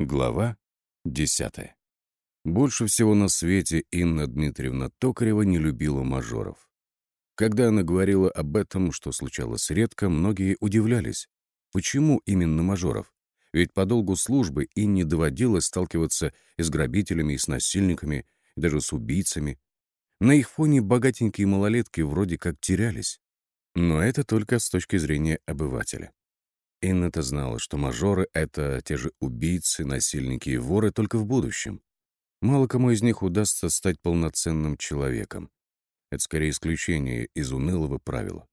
Глава 10. Больше всего на свете Инна Дмитриевна Токарева не любила мажоров. Когда она говорила об этом, что случалось редко, многие удивлялись. Почему именно мажоров? Ведь по долгу службы Инне доводилось сталкиваться и с грабителями, и с насильниками, и даже с убийцами. На их фоне богатенькие малолетки вроде как терялись. Но это только с точки зрения обывателя. Инна-то знала, что мажоры — это те же убийцы, насильники и воры только в будущем. Мало кому из них удастся стать полноценным человеком. Это скорее исключение из унылого правила.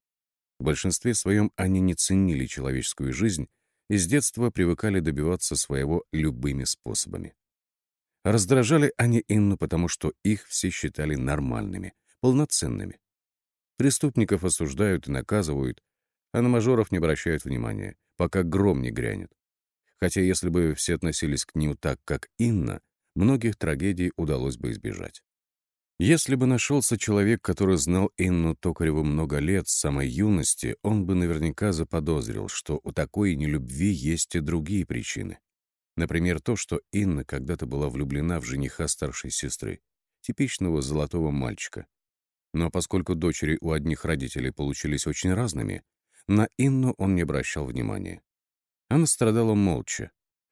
В большинстве своем они не ценили человеческую жизнь и с детства привыкали добиваться своего любыми способами. Раздражали они Инну, потому что их все считали нормальными, полноценными. Преступников осуждают и наказывают, а на мажоров не обращают внимания пока гром не грянет. Хотя если бы все относились к нему так, как Инна, многих трагедий удалось бы избежать. Если бы нашелся человек, который знал Инну Токареву много лет с самой юности, он бы наверняка заподозрил, что у такой нелюбви есть и другие причины. Например, то, что Инна когда-то была влюблена в жениха старшей сестры, типичного золотого мальчика. Но поскольку дочери у одних родителей получились очень разными, на Инну он не обращал внимания. Она страдала молча,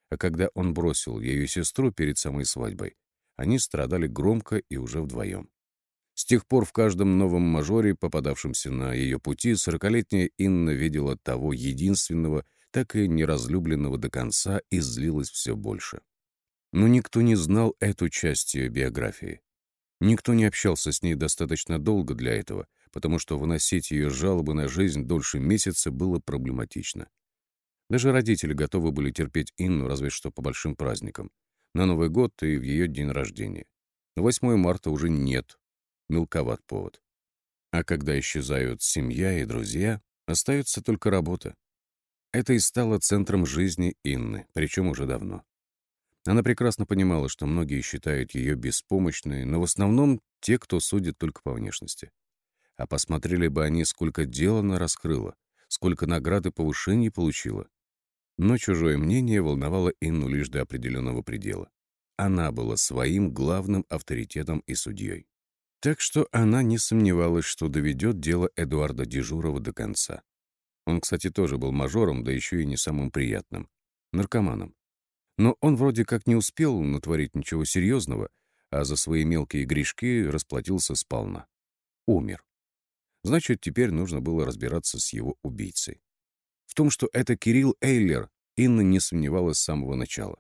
а когда он бросил ее сестру перед самой свадьбой, они страдали громко и уже вдвоем. С тех пор в каждом новом мажоре, попадавшемся на ее пути, сорокалетняя Инна видела того единственного, так и неразлюбленного до конца и злилась все больше. Но никто не знал эту часть ее биографии. Никто не общался с ней достаточно долго для этого, потому что выносить ее жалобы на жизнь дольше месяца было проблематично. Даже родители готовы были терпеть Инну разве что по большим праздникам. На Новый год и в ее день рождения. На 8 марта уже нет. Мелковат повод. А когда исчезают семья и друзья, остается только работа. Это и стало центром жизни Инны, причем уже давно. Она прекрасно понимала, что многие считают ее беспомощной, но в основном те, кто судит только по внешности. А посмотрели бы они, сколько дел она раскрыла, сколько наград и повышений получила. Но чужое мнение волновало Инну лишь до определенного предела. Она была своим главным авторитетом и судьей. Так что она не сомневалась, что доведет дело Эдуарда Дежурова до конца. Он, кстати, тоже был мажором, да еще и не самым приятным — наркоманом. Но он вроде как не успел натворить ничего серьезного, а за свои мелкие грешки расплатился сполна. Умер. Значит, теперь нужно было разбираться с его убийцей. В том, что это Кирилл Эйлер, Инна не сомневалась с самого начала.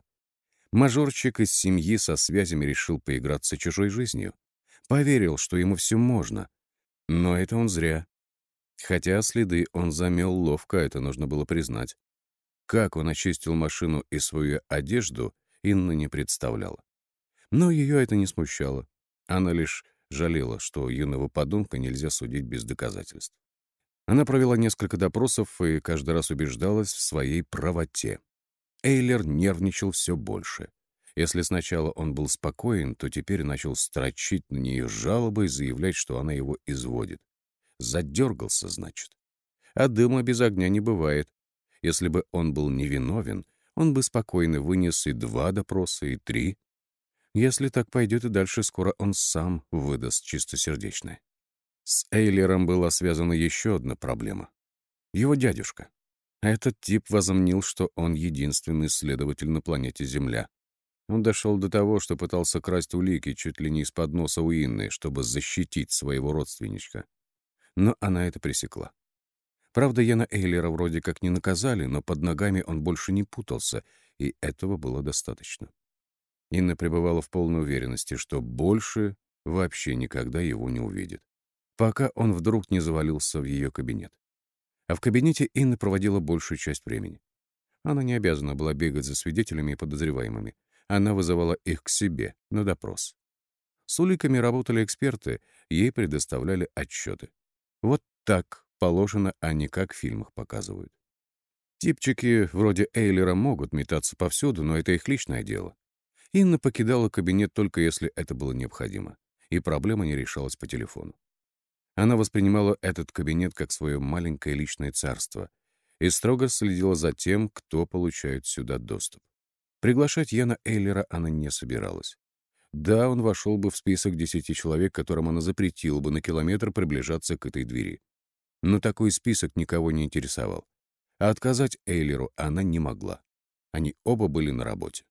Мажорчик из семьи со связями решил поиграться чужой жизнью. Поверил, что ему все можно. Но это он зря. Хотя следы он замел ловко, это нужно было признать. Как он очистил машину и свою одежду, Инна не представляла. Но ее это не смущало. Она лишь Жалела, что юного подонка нельзя судить без доказательств. Она провела несколько допросов и каждый раз убеждалась в своей правоте. Эйлер нервничал все больше. Если сначала он был спокоен, то теперь начал строчить на нее жалобы и заявлять, что она его изводит. Задергался, значит. А дыма без огня не бывает. Если бы он был невиновен, он бы спокойно вынес и два допроса, и три, если так пойдет и дальше, скоро он сам выдаст чистосердечное. С Эйлером была связана еще одна проблема. Его дядюшка. Этот тип возомнил, что он единственный следователь на планете Земля. Он дошел до того, что пытался красть улики чуть ли не из-под носа у Инны, чтобы защитить своего родственничка. Но она это пресекла. Правда, Яна Эйлера вроде как не наказали, но под ногами он больше не путался, и этого было достаточно. Инна пребывала в полной уверенности, что больше вообще никогда его не увидит, пока он вдруг не завалился в ее кабинет. А в кабинете Инна проводила большую часть времени. Она не обязана была бегать за свидетелями и подозреваемыми. Она вызывала их к себе на допрос. С уликами работали эксперты, ей предоставляли отчеты. Вот так положено, а не как в фильмах показывают. Типчики вроде Эйлера могут метаться повсюду, но это их личное дело. Инна покидала кабинет только если это было необходимо, и проблема не решалась по телефону. Она воспринимала этот кабинет как свое маленькое личное царство и строго следила за тем, кто получает сюда доступ. Приглашать Яна Эйлера она не собиралась. Да, он вошел бы в список десяти человек, которым она запретила бы на километр приближаться к этой двери. Но такой список никого не интересовал. А отказать Эйлеру она не могла. Они оба были на работе.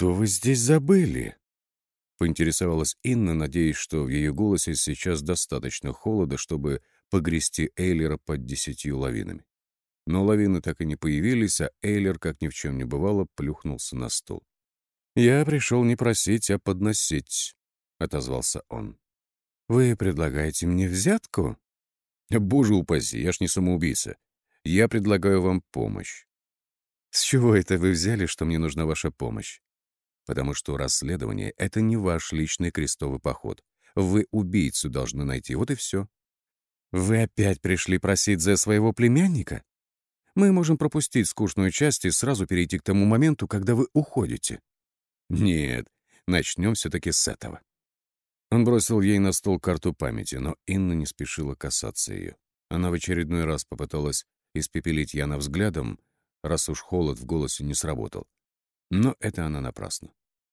«Что вы здесь забыли?» Поинтересовалась Инна, надеясь, что в ее голосе сейчас достаточно холода, чтобы погрести Эйлера под десятью лавинами. Но лавины так и не появились, а Эйлер, как ни в чем не бывало, плюхнулся на стол. «Я пришел не просить, а подносить», — отозвался он. «Вы предлагаете мне взятку?» «Боже упаси, я ж не самоубийца. Я предлагаю вам помощь». «С чего это вы взяли, что мне нужна ваша помощь?» «Потому что расследование — это не ваш личный крестовый поход. Вы убийцу должны найти, вот и все». «Вы опять пришли просить за своего племянника?» Мы можем пропустить скучную часть и сразу перейти к тому моменту, когда вы уходите. Нет, начнем все-таки с этого. Он бросил ей на стол карту памяти, но Инна не спешила касаться ее. Она в очередной раз попыталась испепелить Яна взглядом, раз уж холод в голосе не сработал. Но это она напрасно.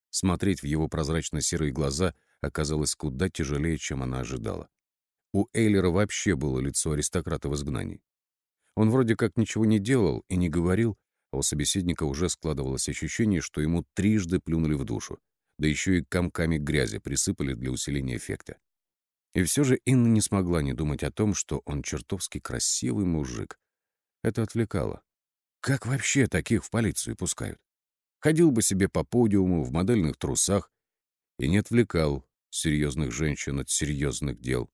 Смотреть в его прозрачно-серые глаза оказалось куда тяжелее, чем она ожидала. У Эйлера вообще было лицо аристократа в изгнании. Он вроде как ничего не делал и не говорил, а у собеседника уже складывалось ощущение, что ему трижды плюнули в душу, да еще и комками грязи присыпали для усиления эффекта. И все же Инна не смогла не думать о том, что он чертовски красивый мужик. Это отвлекало. Как вообще таких в полицию пускают? Ходил бы себе по подиуму в модельных трусах и не отвлекал серьезных женщин от серьезных дел.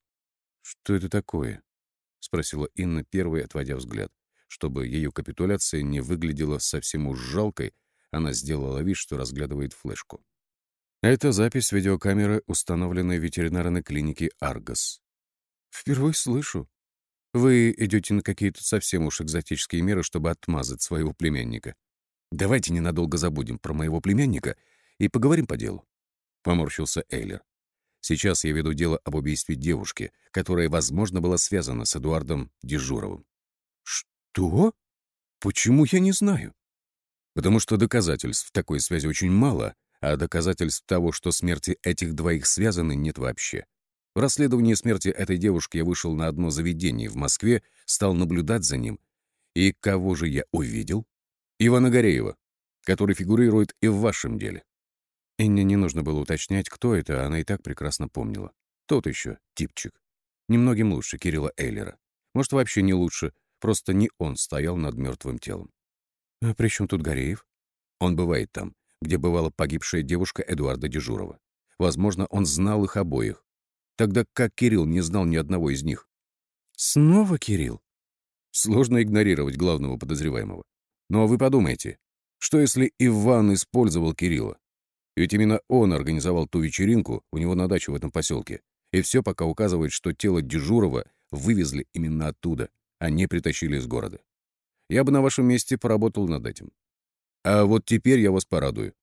Что это такое? — спросила Инна первой, отводя взгляд. Чтобы ее капитуляция не выглядела совсем уж жалкой, она сделала вид, что разглядывает флешку. Это запись видеокамеры, установленной в ветеринарной клинике «Аргос». «Впервые слышу. Вы идете на какие-то совсем уж экзотические меры, чтобы отмазать своего племянника. Давайте ненадолго забудем про моего племянника и поговорим по делу», — поморщился Эйлер. Сейчас я веду дело об убийстве девушки, которая, возможно, была связана с Эдуардом Дежуровым. Что? Почему я не знаю? Потому что доказательств такой связи очень мало, а доказательств того, что смерти этих двоих связаны, нет вообще. В расследовании смерти этой девушки я вышел на одно заведение в Москве, стал наблюдать за ним. И кого же я увидел? Ивана Гореева, который фигурирует и в вашем деле. Инне не нужно было уточнять, кто это, она и так прекрасно помнила. Тот еще типчик. Немногим лучше Кирилла Эйлера. Может, вообще не лучше, просто не он стоял над мертвым телом. А при чем тут Гореев? Он бывает там, где бывала погибшая девушка Эдуарда Дежурова. Возможно, он знал их обоих. Тогда как Кирилл не знал ни одного из них? Снова Кирилл? Сложно игнорировать главного подозреваемого. Но вы подумайте, что если Иван использовал Кирилла? Ведь именно он организовал ту вечеринку у него на даче в этом поселке. И все пока указывает, что тело Дежурова вывезли именно оттуда, а не притащили из города. Я бы на вашем месте поработал над этим. А вот теперь я вас порадую.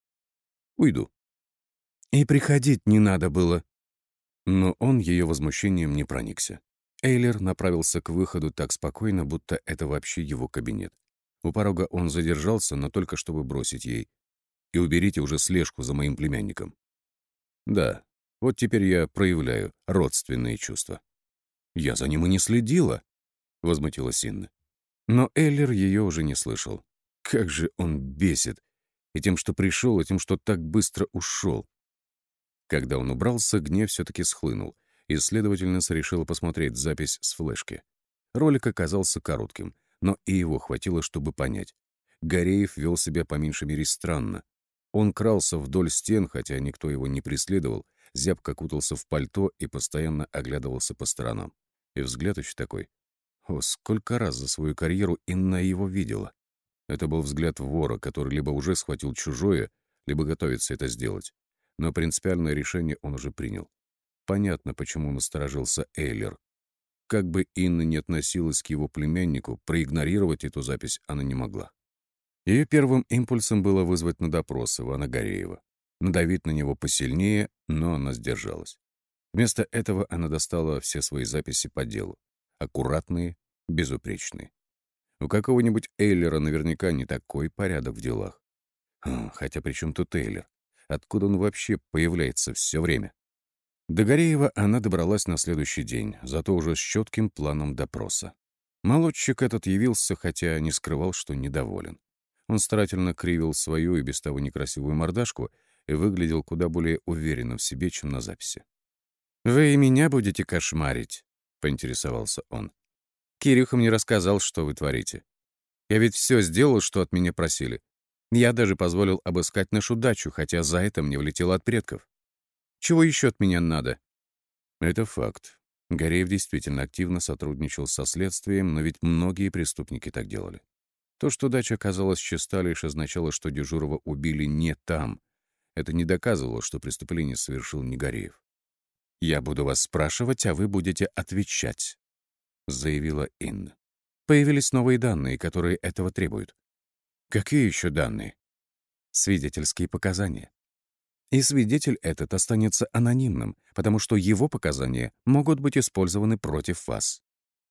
Уйду. И приходить не надо было. Но он ее возмущением не проникся. Эйлер направился к выходу так спокойно, будто это вообще его кабинет. У порога он задержался, но только чтобы бросить ей и уберите уже слежку за моим племянником. Да, вот теперь я проявляю родственные чувства. Я за ним и не следила, — возмутилась Инна. Но Эллер ее уже не слышал. Как же он бесит. И тем, что пришел, и тем, что так быстро ушел. Когда он убрался, гнев все-таки схлынул, и следовательница решила посмотреть запись с флешки. Ролик оказался коротким, но и его хватило, чтобы понять. Гореев вел себя по меньшей мере странно. Он крался вдоль стен, хотя никто его не преследовал, зябко кутался в пальто и постоянно оглядывался по сторонам. И взгляд еще такой. О, сколько раз за свою карьеру Инна его видела. Это был взгляд вора, который либо уже схватил чужое, либо готовится это сделать. Но принципиальное решение он уже принял. Понятно, почему насторожился Эйлер. Как бы Инна не относилась к его племяннику, проигнорировать эту запись она не могла. Ее первым импульсом было вызвать на допрос Ивана Гореева, надавить на него посильнее, но она сдержалась. Вместо этого она достала все свои записи по делу. Аккуратные, безупречные. У какого-нибудь Эйлера наверняка не такой порядок в делах. Хм, хотя при чем тут Тейлор? Откуда он вообще появляется все время? До Гореева она добралась на следующий день, зато уже с четким планом допроса. Молодчик этот явился, хотя не скрывал, что недоволен. Он старательно кривил свою и без того некрасивую мордашку и выглядел куда более уверенно в себе, чем на записи. «Вы и меня будете кошмарить?» — поинтересовался он. «Кирюха мне рассказал, что вы творите. Я ведь все сделал, что от меня просили. Я даже позволил обыскать нашу дачу, хотя за это мне влетело от предков. Чего еще от меня надо?» «Это факт. Гореев действительно активно сотрудничал со следствием, но ведь многие преступники так делали. То, что дача оказалась чиста, лишь означало, что Дежурова убили не там. Это не доказывало, что преступление совершил не Гореев. «Я буду вас спрашивать, а вы будете отвечать», — заявила Инна. «Появились новые данные, которые этого требуют». «Какие еще данные?» «Свидетельские показания. И свидетель этот останется анонимным, потому что его показания могут быть использованы против вас.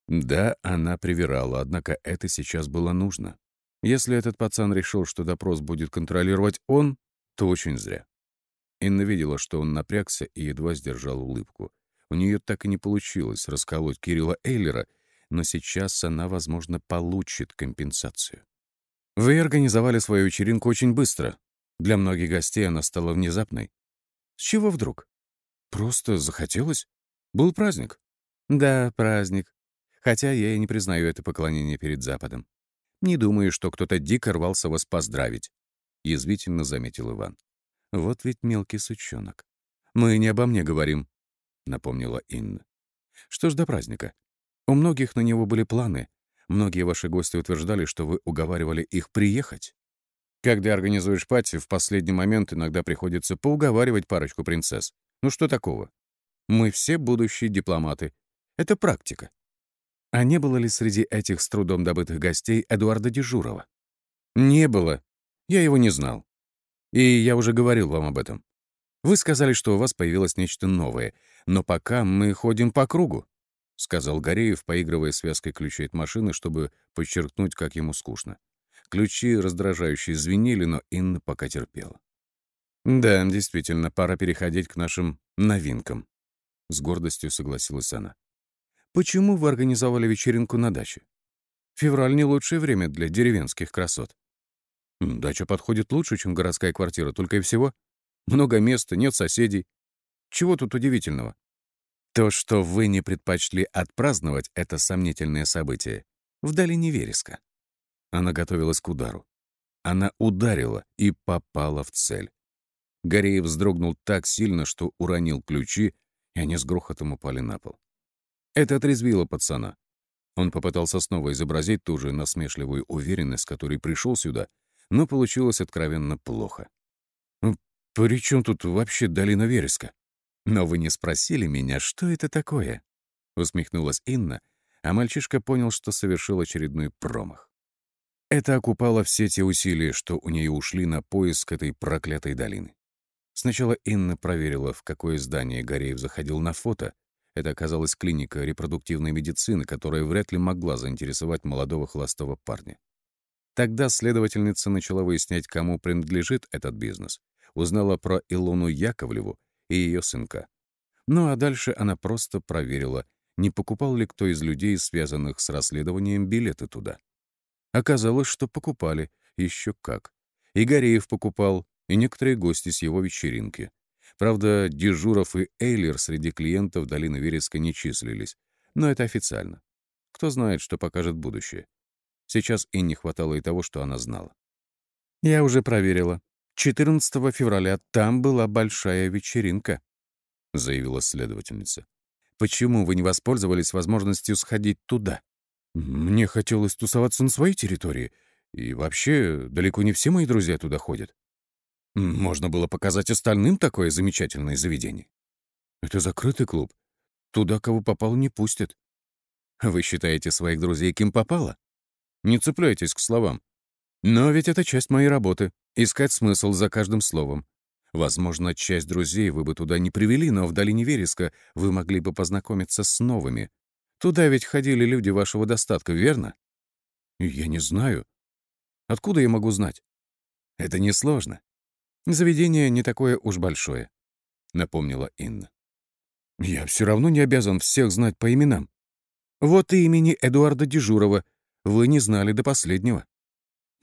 Да, она привирала, однако это сейчас было нужно. Если этот пацан решил, что допрос будет контролировать он, то очень зря. Инна видела, что он напрягся и едва сдержал улыбку. У нее так и не получилось расколоть Кирилла Эйлера, но сейчас она, возможно, получит компенсацию. «Вы организовали свою вечеринку очень быстро», для многих гостей она стала внезапной. С чего вдруг? Просто захотелось. Был праздник. Да, праздник. Хотя я и не признаю это поклонение перед Западом. Не думаю, что кто-то дико рвался вас поздравить. Язвительно заметил Иван. Вот ведь мелкий сучонок. Мы не обо мне говорим, напомнила Инна. Что ж до праздника? У многих на него были планы. Многие ваши гости утверждали, что вы уговаривали их приехать. Когда организуешь пати, в последний момент иногда приходится поуговаривать парочку принцесс. Ну что такого? Мы все будущие дипломаты. Это практика. А не было ли среди этих с трудом добытых гостей Эдуарда Дежурова? Не было. Я его не знал. И я уже говорил вам об этом. Вы сказали, что у вас появилось нечто новое, но пока мы ходим по кругу, — сказал Гореев, поигрывая связкой ключей от машины, чтобы подчеркнуть, как ему скучно. Ключи раздражающе звенели, но Инна пока терпела. «Да, действительно, пора переходить к нашим новинкам», — с гордостью согласилась она. «Почему вы организовали вечеринку на даче? Февраль — не лучшее время для деревенских красот. Дача подходит лучше, чем городская квартира, только и всего. Много места, нет соседей. Чего тут удивительного? То, что вы не предпочли отпраздновать это сомнительное событие в долине Вереска. Она готовилась к удару. Она ударила и попала в цель. Гореев вздрогнул так сильно, что уронил ключи, и они с грохотом упали на пол. Это отрезвило пацана. Он попытался снова изобразить ту же насмешливую уверенность, с которой пришел сюда, но получилось откровенно плохо. «Ну, «При чем тут вообще долина вереска?» «Но вы не спросили меня, что это такое?» — усмехнулась Инна, а мальчишка понял, что совершил очередной промах. Это окупало все те усилия, что у нее ушли на поиск этой проклятой долины. Сначала Инна проверила, в какое здание Гореев заходил на фото. Это оказалась клиника репродуктивной медицины, которая вряд ли могла заинтересовать молодого холостого парня. Тогда следовательница начала выяснять, кому принадлежит этот бизнес. Узнала про Илону Яковлеву и ее сынка. Ну а дальше она просто проверила, не покупал ли кто из людей, связанных с расследованием, билеты туда. Оказалось, что покупали. Еще как. И Гореев покупал, и некоторые гости с его вечеринки. Правда, Дежуров и Эйлер среди клиентов долины Вереска не числились. Но это официально. Кто знает, что покажет будущее. Сейчас и не хватало и того, что она знала. «Я уже проверила. 14 февраля там была большая вечеринка», — заявила следовательница. «Почему вы не воспользовались возможностью сходить туда?» Мне хотелось тусоваться на своей территории, и вообще далеко не все мои друзья туда ходят. Можно было показать остальным такое замечательное заведение. Это закрытый клуб. Туда, кого попало, не пустят. Вы считаете своих друзей кем попало? Не цепляйтесь к словам. Но ведь это часть моей работы — искать смысл за каждым словом. Возможно, часть друзей вы бы туда не привели, но в долине Вереска вы могли бы познакомиться с новыми, Туда ведь ходили люди вашего достатка, верно? Я не знаю. Откуда я могу знать? «Это несложно. Заведение не такое уж большое», — напомнила Инна. «Я все равно не обязан всех знать по именам. Вот и имени Эдуарда Дежурова вы не знали до последнего».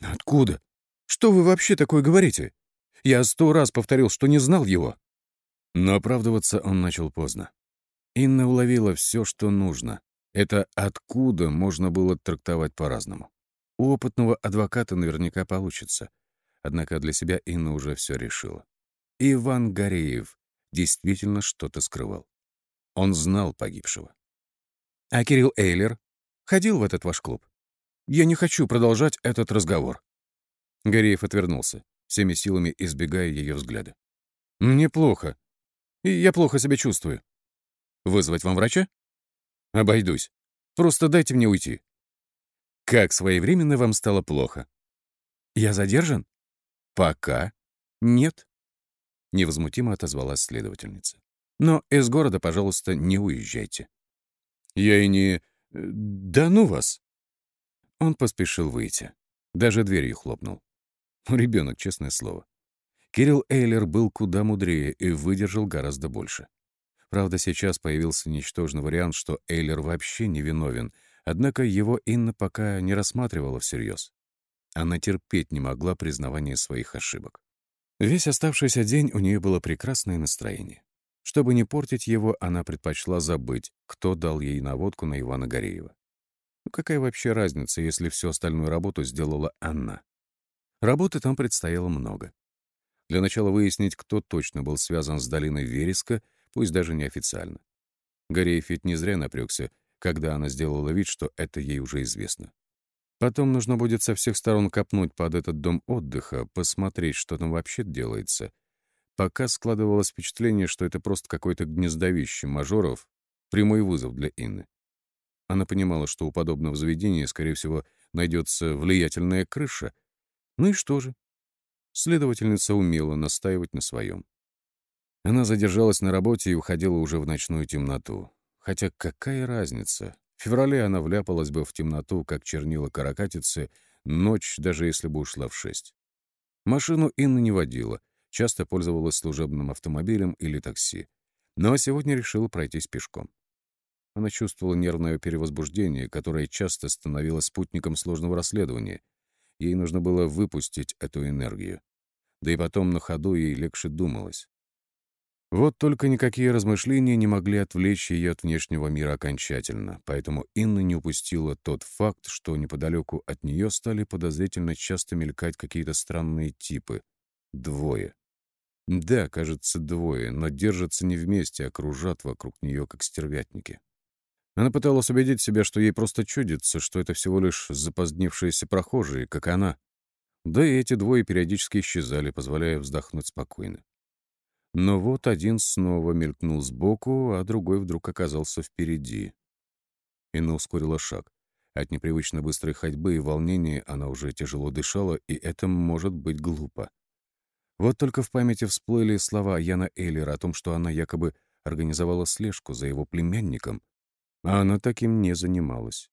«Откуда? Что вы вообще такое говорите? Я сто раз повторил, что не знал его». Но оправдываться он начал поздно. Инна уловила все, что нужно. Это «откуда» можно было трактовать по-разному. У опытного адвоката наверняка получится. Однако для себя Инна уже все решила. Иван Гореев действительно что-то скрывал. Он знал погибшего. «А Кирилл Эйлер ходил в этот ваш клуб? Я не хочу продолжать этот разговор». Гореев отвернулся, всеми силами избегая ее взгляда. «Мне плохо. И я плохо себя чувствую. Вызвать вам врача? Обойдусь. Просто дайте мне уйти. Как своевременно вам стало плохо? Я задержан? Пока нет. Невозмутимо отозвалась следовательница. Но из города, пожалуйста, не уезжайте. Я и не... Э, да ну вас. Он поспешил выйти. Даже дверью хлопнул. Ребенок, честное слово. Кирилл Эйлер был куда мудрее и выдержал гораздо больше. Правда, сейчас появился ничтожный вариант, что Эйлер вообще не виновен, однако его Инна пока не рассматривала всерьез. Она терпеть не могла признавания своих ошибок. Весь оставшийся день у нее было прекрасное настроение. Чтобы не портить его, она предпочла забыть, кто дал ей наводку на Ивана Гореева. Ну какая вообще разница, если всю остальную работу сделала Анна? Работы там предстояло много. Для начала выяснить, кто точно был связан с долиной Вереска — пусть даже неофициально. Гореев ведь не зря напрягся, когда она сделала вид, что это ей уже известно. Потом нужно будет со всех сторон копнуть под этот дом отдыха, посмотреть, что там вообще делается. Пока складывалось впечатление, что это просто какое-то гнездовище мажоров, прямой вызов для Инны. Она понимала, что у подобного заведения, скорее всего, найдется влиятельная крыша. Ну и что же? Следовательница умела настаивать на своем. Она задержалась на работе и уходила уже в ночную темноту. Хотя какая разница? В феврале она вляпалась бы в темноту, как чернила каракатицы, ночь, даже если бы ушла в шесть. Машину Инна не водила, часто пользовалась служебным автомобилем или такси. Но сегодня решила пройтись пешком. Она чувствовала нервное перевозбуждение, которое часто становилось спутником сложного расследования. Ей нужно было выпустить эту энергию. Да и потом на ходу ей легче думалось. Вот только никакие размышления не могли отвлечь ее от внешнего мира окончательно, поэтому Инна не упустила тот факт, что неподалеку от нее стали подозрительно часто мелькать какие-то странные типы. Двое. Да, кажется, двое, но держатся не вместе, а кружат вокруг нее, как стервятники. Она пыталась убедить себя, что ей просто чудится, что это всего лишь запозднившиеся прохожие, как она. Да и эти двое периодически исчезали, позволяя вздохнуть спокойно. Но вот один снова мелькнул сбоку, а другой вдруг оказался впереди. Инна ускорила шаг. От непривычно быстрой ходьбы и волнения она уже тяжело дышала, и это может быть глупо. Вот только в памяти всплыли слова Яна Эйлера о том, что она якобы организовала слежку за его племянником, а она таким не занималась.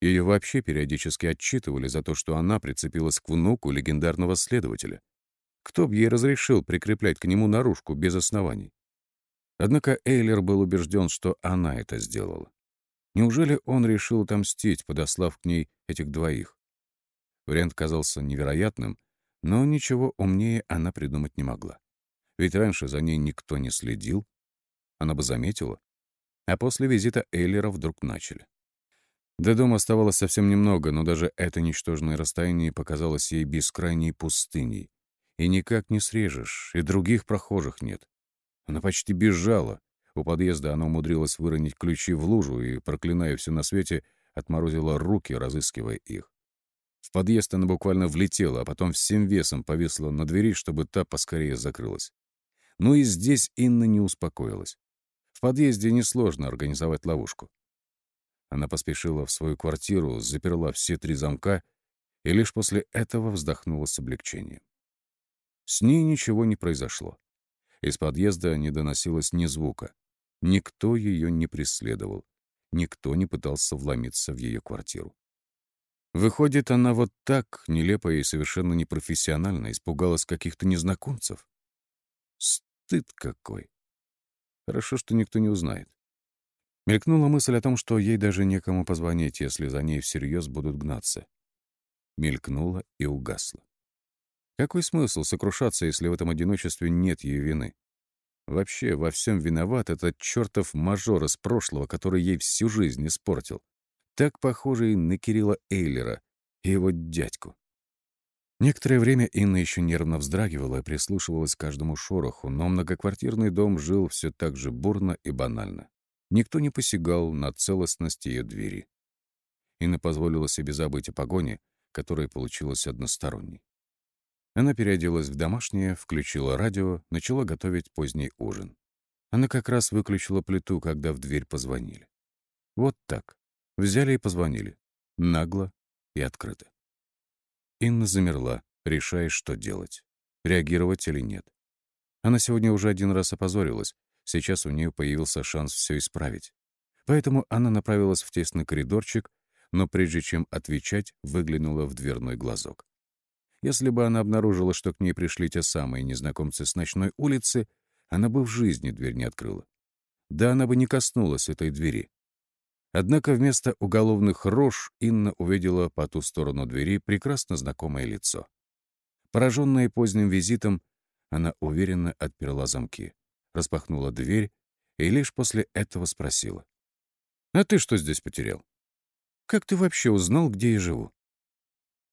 Ее вообще периодически отчитывали за то, что она прицепилась к внуку легендарного следователя. Кто б ей разрешил прикреплять к нему наружку без оснований? Однако Эйлер был убежден, что она это сделала. Неужели он решил отомстить, подослав к ней этих двоих? Вариант казался невероятным, но ничего умнее она придумать не могла. Ведь раньше за ней никто не следил. Она бы заметила. А после визита Эйлера вдруг начали. До дома оставалось совсем немного, но даже это ничтожное расстояние показалось ей бескрайней пустыней, и никак не срежешь, и других прохожих нет. Она почти бежала. У подъезда она умудрилась выронить ключи в лужу и, проклиная все на свете, отморозила руки, разыскивая их. В подъезд она буквально влетела, а потом всем весом повисла на двери, чтобы та поскорее закрылась. Но и здесь Инна не успокоилась. В подъезде несложно организовать ловушку. Она поспешила в свою квартиру, заперла все три замка и лишь после этого вздохнула с облегчением. С ней ничего не произошло. Из подъезда не доносилось ни звука. Никто ее не преследовал. Никто не пытался вломиться в ее квартиру. Выходит, она вот так, нелепо и совершенно непрофессионально, испугалась каких-то незнакомцев. Стыд какой. Хорошо, что никто не узнает. Мелькнула мысль о том, что ей даже некому позвонить, если за ней всерьез будут гнаться. Мелькнула и угасла. Какой смысл сокрушаться, если в этом одиночестве нет ее вины? Вообще, во всем виноват этот чертов мажор из прошлого, который ей всю жизнь испортил. Так похожий на Кирилла Эйлера и его дядьку. Некоторое время Инна еще нервно вздрагивала и прислушивалась к каждому шороху, но многоквартирный дом жил все так же бурно и банально. Никто не посягал на целостность ее двери. Инна позволила себе забыть о погоне, которая получилась односторонней. Она переоделась в домашнее, включила радио, начала готовить поздний ужин. Она как раз выключила плиту, когда в дверь позвонили. Вот так. Взяли и позвонили. Нагло и открыто. Инна замерла, решая, что делать. Реагировать или нет. Она сегодня уже один раз опозорилась. Сейчас у нее появился шанс все исправить. Поэтому она направилась в тесный коридорчик, но прежде чем отвечать, выглянула в дверной глазок. Если бы она обнаружила, что к ней пришли те самые незнакомцы с ночной улицы, она бы в жизни дверь не открыла. Да она бы не коснулась этой двери. Однако вместо уголовных рож Инна увидела по ту сторону двери прекрасно знакомое лицо. Пораженная поздним визитом, она уверенно отперла замки, распахнула дверь и лишь после этого спросила. «А ты что здесь потерял? Как ты вообще узнал, где я живу?»